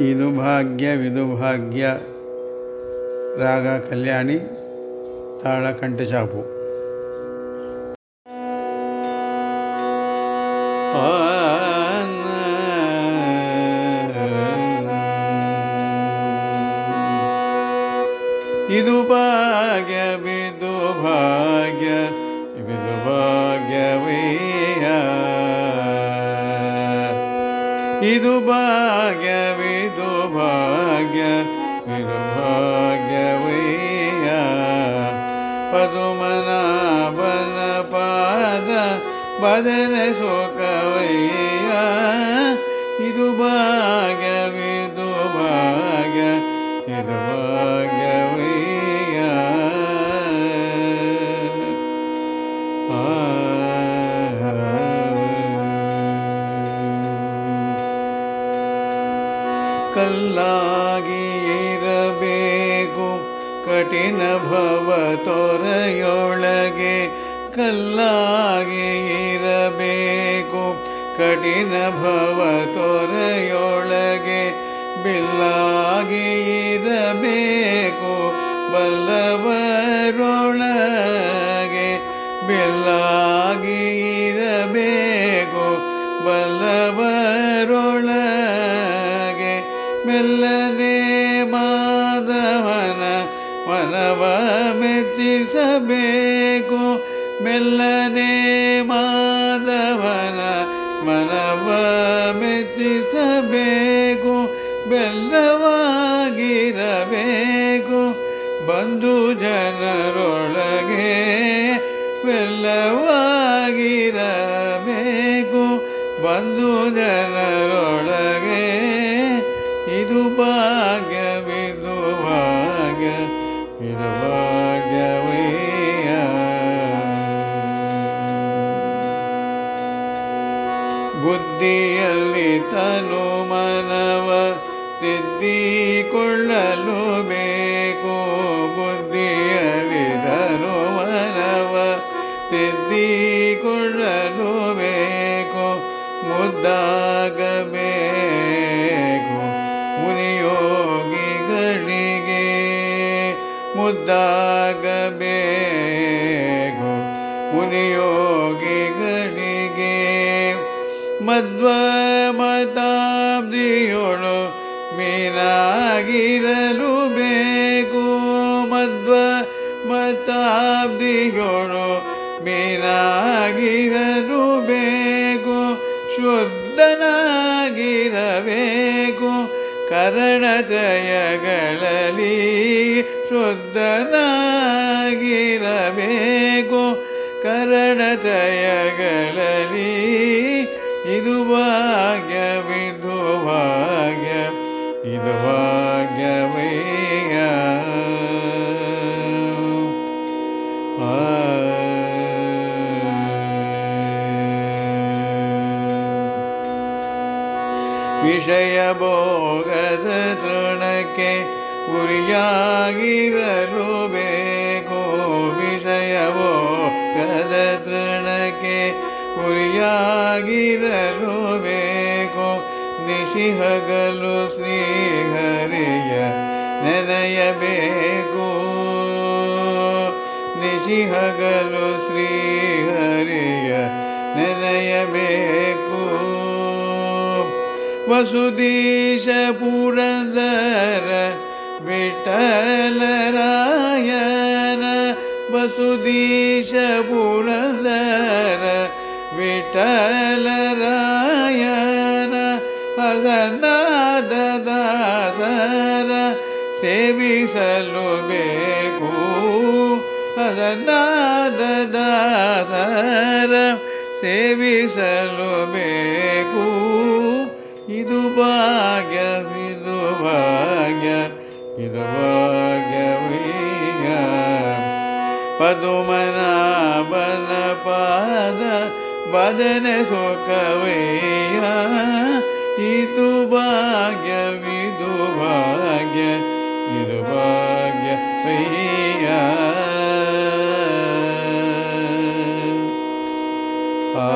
ಇದು ಭಾಗ್ಯ ವಿದು ಭಾಗ್ಯ. ರಾಗ ಕಲ್ಯಾಣಿ ತಾಳ ಕಂಠಚಾಪು ಇದು ಭಾಗ್ಯ ಬಿದು ಭಾಗ್ಯ. ಇದು ಭಾಗ್ಯವಿದು ಭಾಗ್ಯ ವಿದು ಭಾಗ್ಯವೀಯ ಪದುಮನಾಭನ ಪಾದ ಬದನ ಸುಖವಯ್ಯ ಇದು ಭಾಗ್ಯವಿದು ಭಾಗ್ಯ. ಕಲ್ಲಾಗಿ ಇರಬೇಕು ಕಠಿಣ ಭವ ತೊರೆಯೊಳಗೆ ಕಲ್ಲಾಗಿ ಇರಬೇಕು ಕಠಿಣ ಭವ ತೊರೆಯೊಳಗೆ ಬಿಲ್ಲಾಗಿ ಇರಬೇಕು ಬಲ್ಲವರೊಳಗೆ ಬಿಲ್ಲಾಗಿ ಮೆಲ್ಲನೆ ಮಾಧವನ ವನವ ಮೆಚ್ಚಿಸಬೇಕು. ಮೆಲ್ಲನೆ ಮಾಧವನ ಮನವ ಮೆಚ್ಚಿಸಬೇಕು. ಬೆಲ್ಲವಾಗಿರಬೇಕು. ಬಂಧು ಜನರೊಳಗೆ ಬೆಲ್ಲವಾಗಿರಬೇಕು. ಬಂಧು ಜನರೊಳಗೆ ಇದು ಬುದ್ಧಿಯಲ್ಲಿ ತನು ಮನವ ತಿದ್ದಿಕೊಳ್ಳಲು ಬೇಕು. ಬುದ್ಧಿಯಲ್ಲಿ ತನು ಮನವ ತಿದ್ದಿಕೊಳ್ಳಲು ಬೇಕು. ಮುದ್ದಾಗಬೇಕು. ಮುನಿಯೋಗಿಗಳಿಗೆ ಮುದ್ದಾಗಬೇಕು ಮುನಿಯೋಗಿಗಳಿಗೆ ಮಧ್ವ ಮತಾಬ್ದಿಯೊಳು ಮೀನಾಗಿರಲು ಬೇಕು ಮಧ್ವ ಮತಾಬ್ದಿಯೊಳು ಮೀನಾಗಿರಲು ಬೇಕು ಶುದ್ಧನಾಗಿರಬೇಕು ಕರಣತ್ರಯಗಳಲ್ಲಿ ಶುದ್ಧನಾಗಿರಬೇಕು. ಕರಣತ್ರಯಗಳಲ್ಲಿ ಇದು ಭಾಗ್ಯವಿದು ಭಾಗ್ಯ ಇದು ಭಾಗ್ಯವೀಯ ವಿಷಯ ಭೋಗದ ತೃಣಕ್ಕೆ ಉರಿಯಾಗಿರಲು ಬೇಕು ವಿಷಯ ಭೋಗದ ತೃಣಕ್ಕೆ ಉರಿಯಾಗಿರಲು ಬೇಕು ನಿಶಿಹಗಲು ಶ್ರೀಹರಿಯ ನೆನೆಯಬೇಕು ನಿಶಿಹಗಲು ಶ್ರೀಹರಿಯ ನೆನೆಯಬೇಕು ವಸುದೀಶ ಪುರಂದರ ವಿಠಲರಾಯನ ವಸುದೀಶ ಪುರಂದರ ವಿಠಲರಾಯನ ಹಸನಾದ ದಾಸರ ಸೇವಿಸಲು ಬೇಕು ಹಸನಾದ ದಾಸರ ಸೇವಿಸಲು ಬೇಕು ಇದು ಭಾಗ್ಯವಿದು ಭಾಗ್ಯ ಇದು ಭಾಗ್ಯವೀಯ ಪದುಮನಾಭನ ಪಾದ ಭಜನೆ ಸುಖವೀಯ ಇದು ಭಾಗ್ಯವಿದು ಭಾಗ್ಯ ಇದು ಭಾಗ್ಯವೀಯ ಆ